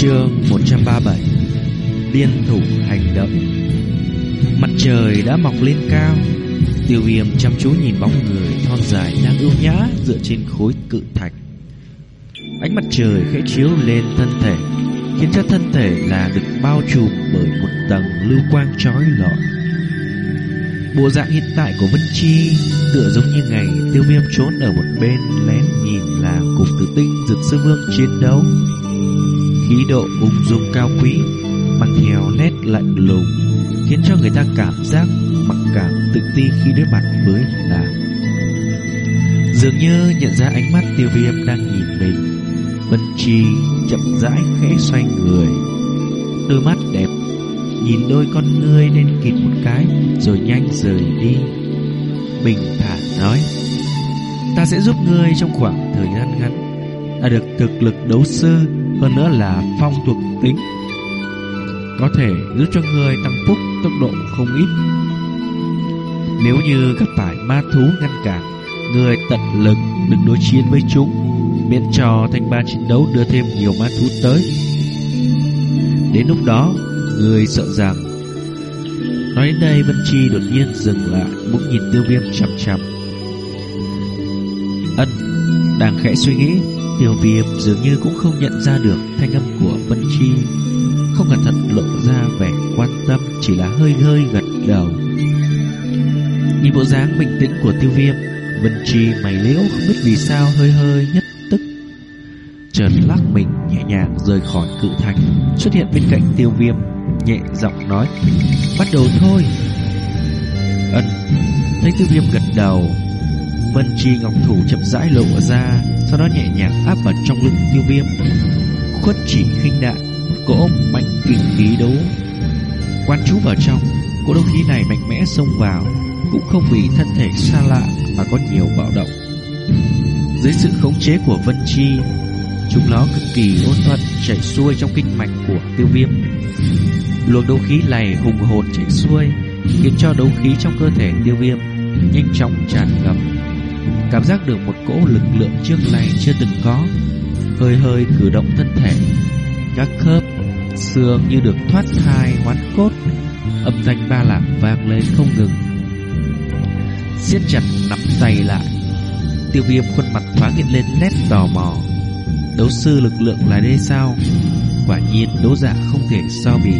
Chương 137 Liên thủ hành động. Mặt trời đã mọc lên cao. Tiêu viêm chăm chú nhìn bóng người thon dài đang ưu nhã dựa trên khối cự thạch. Ánh mặt trời khẽ chiếu lên thân thể, Khiến cho thân thể là được bao trùm bởi một tầng lưu quang trói lọi. Bộ dạng hiện tại của Vân Chi tựa giống như ngày tiêu viêm trốn ở một bên lén nhìn là cục tử tinh dược sư vương chiến đấu khí độ ung dung cao quý, mang theo nét lạnh lùng, khiến cho người ta cảm giác mặc cảm tự ti khi đối mặt với nàng. Dường như nhận ra ánh mắt tiêu viêm đang nhìn mình, vân chi chậm rãi khẽ xoay người, đôi mắt đẹp, nhìn đôi con ngươi lên kịp một cái rồi nhanh rời đi. Bình thản nói, ta sẽ giúp ngươi trong khoảng thời gian ngắn đã được thực lực đấu sư hơn nữa là phong thuộc tính. Có thể giúp cho người tăng phúc tốc độ không ít. Nếu như gặp phải ma thú ngăn cản, người tận lực đừng đối chiến với chúng, miễn cho thanh ba chiến đấu đưa thêm nhiều ma thú tới. Đến lúc đó, người sợ rằng, nói đến đây vân chi đột nhiên dừng lại, bỗng nhìn tiêu viêm chằm chằm. Ân, đang khẽ suy nghĩ. Tiêu viêm dường như cũng không nhận ra được thanh âm của Vân Chi. Không cẩn thận lộ ra vẻ quan tâm, Chỉ là hơi hơi gật đầu. Nhìn bộ dáng bình tĩnh của tiêu viêm, Vân Chi mày liễu không biết vì sao hơi hơi nhất tức. Chợt lắc mình nhẹ nhàng rời khỏi cự thành, Xuất hiện bên cạnh tiêu viêm, Nhẹ giọng nói, Bắt đầu thôi. Ân, Thấy tiêu viêm gật đầu Vân Chi ngọc thủ chậm rãi lộ ra, sau đó nhẹ nhàng áp vào trong lưng tiêu viêm. Khuất chỉ khinh đạn cỗ mạnh kinh khí đấu. Quan chú vào trong cỗ đấu khí này mạnh mẽ xông vào, cũng không vì thân thể xa lạ mà có nhiều bạo động. Dưới sự khống chế của vân chi, chúng nó cực kỳ ôn thuận chảy xuôi trong kinh mạch của tiêu viêm. Luồng đấu khí này hùng hồn chảy xuôi, khiến cho đấu khí trong cơ thể tiêu viêm nhanh chóng tràn ngập. Cảm giác được một cỗ lực lượng trước nay chưa từng có. Hơi hơi cử động thân thể, Các khớp xương như được thoát thai, hoán cốt, Âm thanh ba lạc vang lên không ngừng. Siết chặt nắm tay lại, Tiêu viêm khuôn mặt thoáng hiện lên nét tò mò. Đấu sư lực lượng là đây sao? Quả nhiên đấu giả không thể so bì.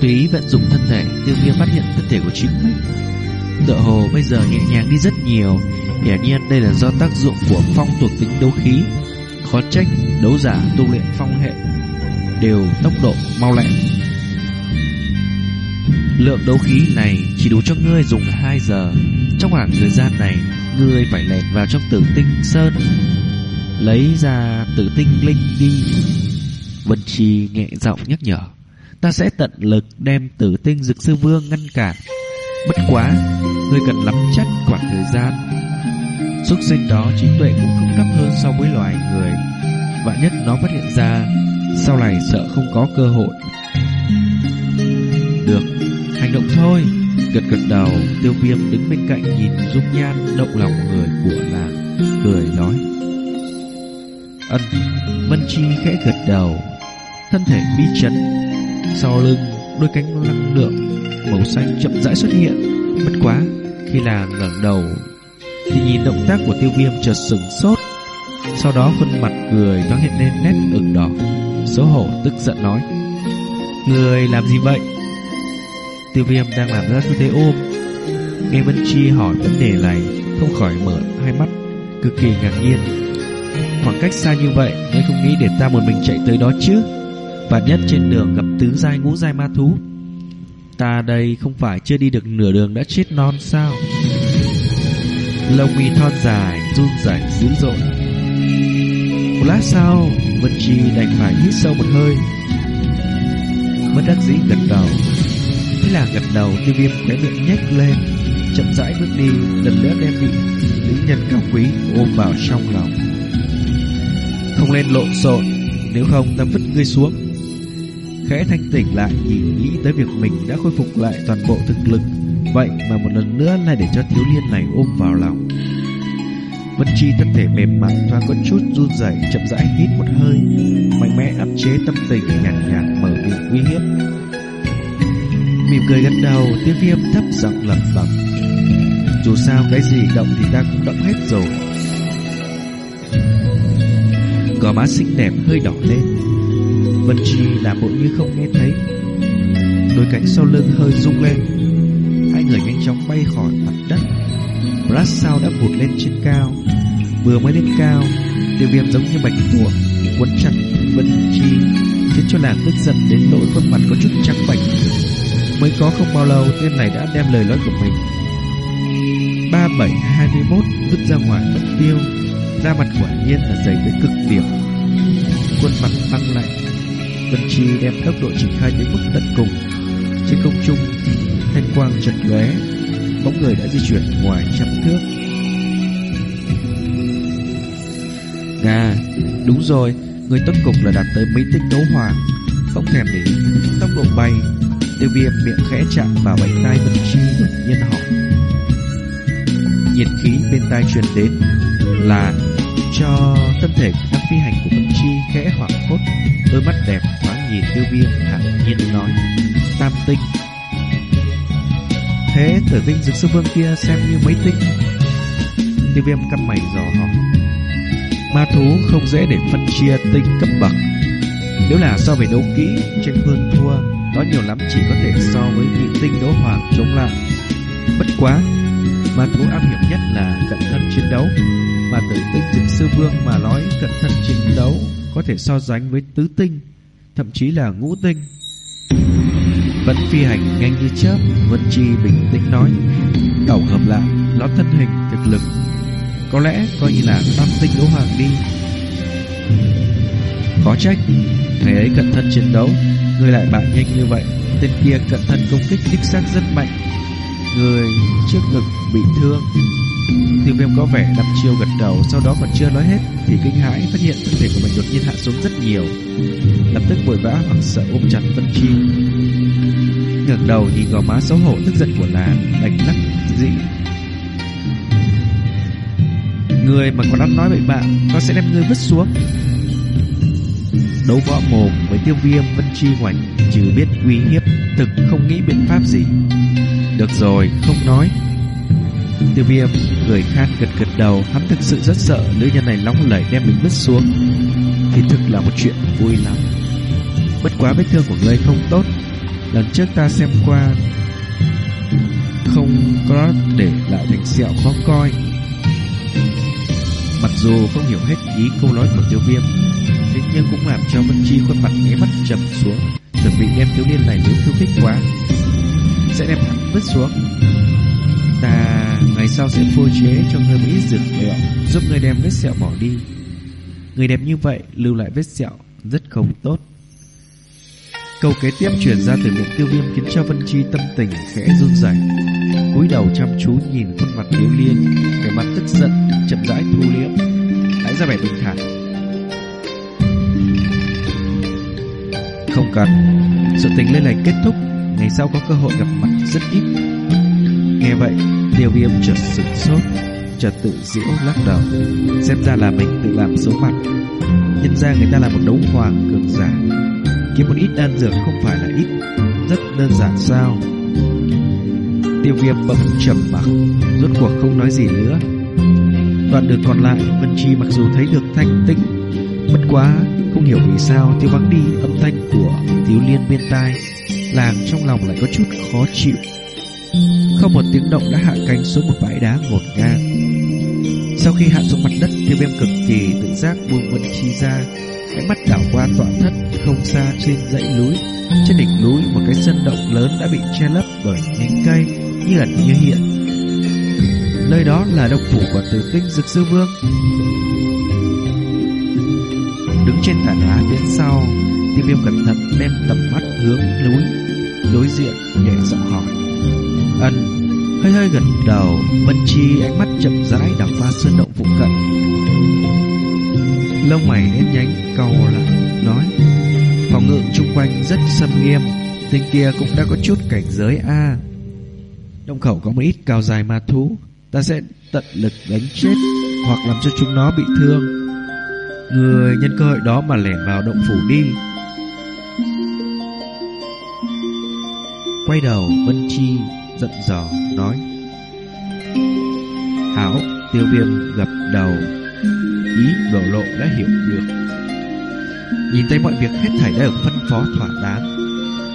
Tùy vận dụng thân thể, Tiêu viêm phát hiện thân thể của chính mình tựa hồ bây giờ nhẹ nhàng đi rất nhiều. Hiển nhiên đây là do tác dụng của phong thuộc tính đấu khí. Khó trách đấu giả tu luyện phong hệ đều tốc độ mau lẹ. Lượng đấu khí này chỉ đủ cho ngươi dùng 2 giờ. Trong khoảng thời gian này, ngươi phải lẻn vào trong tử tinh sơn, lấy ra tử tinh linh đi. Vân chi nhẹ giọng nhắc nhở, ta sẽ tận lực đem tử tinh dực sư vương ngăn cản. Bất quá Ngươi cần lắm chắc khoảng thời gian. Xuất sinh đó trí tuệ cũng không thấp hơn so với loài người, Vạn nhất nó phát hiện ra, Sau này sợ không có cơ hội. Được, Hành động thôi. Gật gật đầu, Tiêu viêm đứng bên cạnh nhìn dung nhan động lòng người của nàng, Cười nói. Ân Vân Chi khẽ gật đầu. Thân thể bí chấn Sau lưng đôi cánh năng lượng màu xanh chậm rãi xuất hiện. Bất quá, khi là ngẩng đầu thì nhìn động tác của tiêu viêm chợt sừng sốt. Sau đó khuôn mặt cười nó hiện lên nét ửng đỏ. số hổ tức giận nói. Người làm gì vậy? Tiêu viêm đang làm ra tư thế ôm. Nghe Vân Chi hỏi vấn đề này, không khỏi mở hai mắt, cực kỳ ngạc nhiên. Khoảng cách xa như vậy, ngươi không nghĩ để ta một mình chạy tới đó chứ? Và nhất trên đường gặp tứ giai ngũ giai ma thú Ta đây không phải chưa đi được nửa đường đã chết non sao? Lông mi thon dài, run rẩy, dữ dội. Một lát sau Vân Chi đành phải hít sâu một hơi. Mất đắc dĩ gật đầu. Thế là gật đầu, tiêu viêm khóe miệng nhếch lên, Chậm rãi bước đi, Lần nữa đem vị nữ nhân cao quý ôm vào trong lòng. Không lên lộn xộn, Nếu không ta vứt ngươi xuống khẽ thanh tỉnh lại nhìn nghĩ tới việc mình đã khôi phục lại toàn bộ thực lực vậy mà một lần nữa lại để cho thiếu niên này ôm vào lòng Vân Chi thân thể mềm mại thoáng có chút run rẩy, chậm rãi hít một hơi, mạnh mẽ áp chế tâm tình nhàn nhạt, mở miệng uy hiếp. Mỉm cười gật đầu, Tiêu Viêm thấp giọng lẩm bẩm. Dù sao cái gì động thì ta cũng động hết rồi. Gò má xinh đẹp hơi đỏ lên. Vân Chi làm bộ như không nghe thấy. Đôi cánh sau lưng hơi rung lên. Hai người nhanh chóng bay khỏi mặt đất. Brass sao đã vụt lên trên cao. Vừa mới lên cao, tiêu viêm giống như bạch tuộc quấn chặt Vân Chi, khiến cho nàng tức giận đến nỗi khuôn mặt có chút trắng bệch. Mới có không bao lâu, tên này đã đem lời nói của mình 3721 vứt ra ngoài mất tiêu Da mặt quả nhiên là dày tới cực điểm Khuôn mặt tăng lạnh Vân Chi đem tốc độ triển khai đến mức tận cùng. Trên không trung, Thanh quang chật lóe, Bóng người đã di chuyển ngoài trăm thước. Nga, Đúng rồi, Người tốt cục là đạt tới mấy tinh đấu hoàng Không thèm để tốc độ bay, Tiêu viêm miệng khẽ chạm vào bánh tay Vân Chi đột nhiên hỏi nhiệt khí bên tai truyền đến, là cho thân thể các phi hành của Vân Chi khẽ hoảng hốt, đôi mắt đẹp thoáng nhìn Tiêu Viêm thản nhiên nói: "Tam tinh." Thế Tử Tinh Dực Sư Vương kia xem như mấy tinh? Tiêu Viêm căm mày dò hỏi. Ma thú không dễ để phân chia tinh cấp bậc. Nếu là so về đấu kỹ, tranh phương thua, đó nhiều lắm chỉ có thể so với nhị tinh đấu hoàng chống lại. Bất quá, Ma thú am hiểu nhất là cận thân chiến đấu Mà tử tinh dực sư vương mà nói cận thân chiến đấu có thể so sánh với tứ tinh, Thậm chí là ngũ tinh. Vẫn phi hành nhanh như chớp, Vân Chi bình tĩnh nói, Tổng hợp lại Nó thân hình, thực lực. Có lẽ coi như là tam tinh đấu hoàng đi. Khó trách Ngày ấy cận thân chiến đấu, Người lại bại nhanh như vậy, Tên kia cận thân công kích đích xác rất mạnh. Người trước ngực bị thương. Tiêu viêm có vẻ đăm chiêu gật đầu, Sau đó còn chưa nói hết Thì kinh hãi phát hiện thân thể của mình đột nhiên hạ xuống rất nhiều. Lập tức vội vã hoảng sợ ôm chặt Vân Chi. Ngẩng đầu nhìn gò má xấu hổ tức giận của nàng, Đành lắc dị. Người mà còn ăn nói bậy bạn Nó sẽ đem ngươi vứt xuống. Đấu võ mồm với tiêu viêm, Vân Chi ngoảnh Chứ biết uy hiếp, Thực không nghĩ biện pháp gì. Được rồi, không nói. Tiêu viêm cười khan gật gật đầu, Hắn thực sự rất sợ nữ nhân này nóng lẩy đem mình vứt xuống. Thì thực là một chuyện vui lắm. Bất quá vết thương của ngươi không tốt. Lần trước ta xem qua, Không có để lại thành sẹo khó coi. Mặc dù không hiểu hết ý câu nói của tiêu viêm, Thế nhưng cũng làm cho Vân Chi khuôn mặt nháy mắt trầm xuống. Chuẩn bị đem thiếu niên này nếu khiêu khích quá. Sẽ đem hắn vứt xuống. Ta ngày sau sẽ phôi chế cho ngươi một ít dược liệu Giúp ngươi đem vết sẹo bỏ đi. Người đẹp như vậy lưu lại vết sẹo Rất không tốt. Câu kế tiếp chuyển ra từ miệng tiêu viêm Khiến cho Vân Chi tâm tình khẽ run rẩy, cúi đầu chăm chú nhìn khuôn mặt thiếu Liên Cái mặt tức giận, chậm rãi thu liễm. Hãy ra vẻ bình thản. Không cần. Sự tình lên này kết thúc, Ngày sau có cơ hội gặp mặt rất ít. Nghe vậy Tiêu viêm chợt sửng sốt Chợt tự giễu lắc đầu. Xem ra là mình tự làm xấu mặt Nhân ra người ta là một đấu hoàng cường giả. Kiếm một ít đan dược không phải là ít, Rất đơn giản sao? Tiêu viêm bỗng trầm mặc, Rốt cuộc không nói gì nữa. Đoạn đường còn lại, Vân Chi mặc dù thấy được thanh tĩnh, Bất quá không hiểu vì sao Tiêu vắng đi âm thanh của thiếu Liên bên tai, Làm trong lòng lại có chút khó chịu không một tiếng động đã hạ cánh xuống một bãi đá ngột ngang. Sau khi hạ xuống mặt đất, Tiêu viêm cực kỳ tự giác buông vận chi ra. Ánh mắt đảo qua tọa thất, Không xa trên dãy núi. Trên đỉnh núi, một cái sân động lớn đã bị che lấp bởi nhánh cây, Như ẩn như hiện. Nơi đó là độc phủ của tử tinh dực sư vương. Đứng trên tảng đá phía sau, Tiêu viêm cẩn thận đem tầm mắt hướng núi. Đối diện nhẹ giọng hỏi. Ân hơi hơi gật đầu, Vân Chi ánh mắt chậm rãi đảo qua sơn động phụ cận Lông mày nhếch nhánh cau lại, nói, Phòng ngự chung quanh rất xâm nghiêm, Tên kia cũng đã có chút cảnh giới a Động khẩu có một ít cao dài ma thú, Ta sẽ tận lực đánh chết hoặc làm cho chúng nó bị thương. Người nhân cơ hội đó mà lẻn vào động phủ đi. Quay đầu, Vân Chi giận dò, nói. Hảo, tiêu viêm gập đầu. Ý đổ lộ đã hiểu được. Nhìn thấy mọi việc hết thảy đã được phân phó thỏa đáng.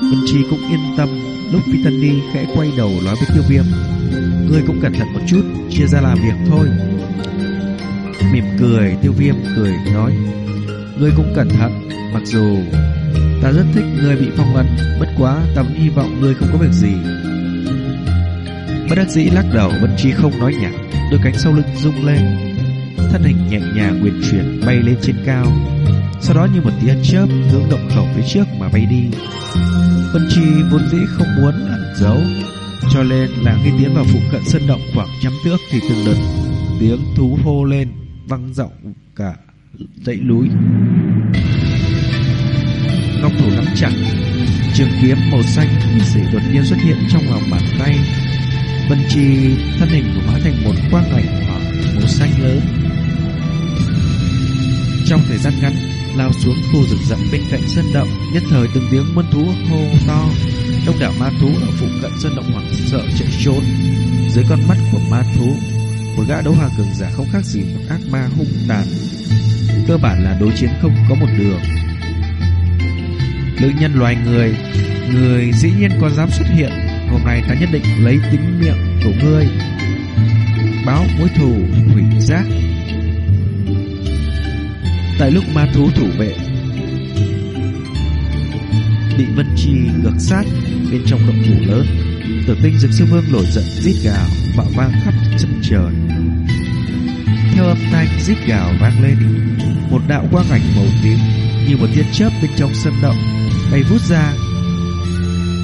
Vân Chi cũng yên tâm. Lúc vitani khẽ quay đầu nói với tiêu viêm. Ngươi cũng cẩn thận một chút, Chia ra làm việc thôi. Mỉm cười, tiêu viêm cười, nói. Ngươi cũng cẩn thận, Mặc dù ta rất thích ngươi bị phong ấn, Bất quá ta vẫn hy vọng ngươi không có việc gì. Bất đắc dĩ lắc đầu Vân Chi không nói nhảm Đôi cánh sau lưng rung lên. Thân hình nhẹ nhàng quyền chuyển, bay lên trên cao. Sau đó như một tia chớp Hướng động khẩu phía trước mà bay đi. Vân Chi vốn dĩ không muốn ẩn giấu. Cho nên là khi tiến vào phụ cận sân động khoảng trăm thước Thì từng đợt tiếng thú hô lên Văng rộng cả dãy núi. Ngọc thủ nắm chặt, Trường kiếm màu xanh kỳ sĩ đột nhiên xuất hiện trong lòng bàn tay. Vân Chi thân hình của hóa thành một quang ảnh hỏa màu xanh lớn. Trong thời gian ngắn, lao xuống khu rừng rậm bên cạnh sân động, nhất thời từng tiếng muôn thú hô to. Đông đảo ma thú ở phụ cận sân động hoảng sợ chạy trốn. Dưới con mắt của ma thú, một gã đấu hoàng cường giả không khác gì một ác ma hung tàn. Cơ bản là đối chiến không có một đường. Lữ nhân loài người, người dĩ nhiên có dám xuất hiện Hôm nay ta nhất định lấy tính miệng của ngươi. Báo mối thù hủy giác. Tại lúc ma thú thủ vệ, Bị Vân Chi ngược sát Bên trong động phủ lớn, Tử tinh dực sư vương nổi giận rít gào, Bạo vang khắp chân trời. Theo âm thanh rít gào vang lên, Một đạo quang ảnh màu tím Như một tia chớp bên trong sân động Bay vút ra.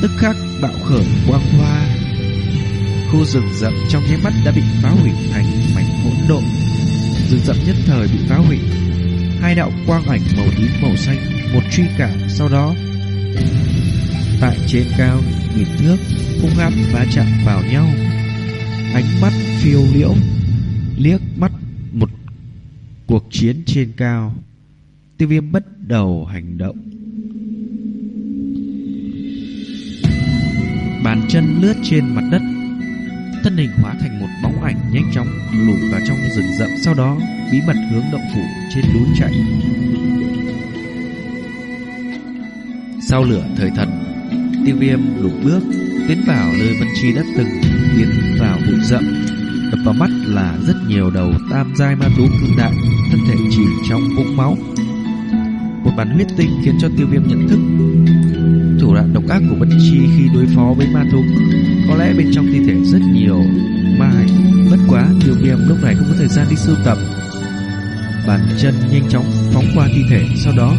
Tức khắc bạo khởi quang hoa. Khu rừng rậm trong nháy mắt đã bị phá hủy thành mảnh hỗn độn. Rừng rậm nhất thời bị phá hủy. Hai đạo quang ảnh màu tím màu xanh, Một truy cả sau đó. Tại trên cao Nhìn thước hung hãn va chạm vào nhau. Ánh mắt phiêu liễu, Liếc mắt một cuộc chiến trên cao. Tiêu viêm bắt đầu hành động. Bàn chân lướt trên mặt đất. Thân hình hóa thành một bóng ảnh nhanh chóng lùi vào trong rừng rậm, Sau đó bí mật hướng động phủ trên núi chạy. Sau lửa thời thần, Tiêu viêm lùi bước, Tiến vào nơi Vân Chi đã từng, tiến vào bụi rậm. Đập vào mắt là rất nhiều đầu tam giai ma thú cương đại, Thân thể chìm trong vũng máu. Một bản huyết tinh khiến cho tiêu viêm nhận thức thủ đoạn độc ác của Bất Chi khi đối phó với ma thú. Có lẽ bên trong thi thể rất nhiều ma hành Bất quá, tiêu viêm lúc này không có thời gian đi sưu tập. Bàn chân nhanh chóng phóng qua thi thể, Sau đó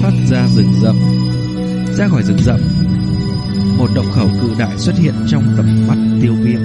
thoát ra rừng rậm. Ra khỏi rừng rậm, Một động khẩu cự đại xuất hiện trong tầm mắt tiêu viêm.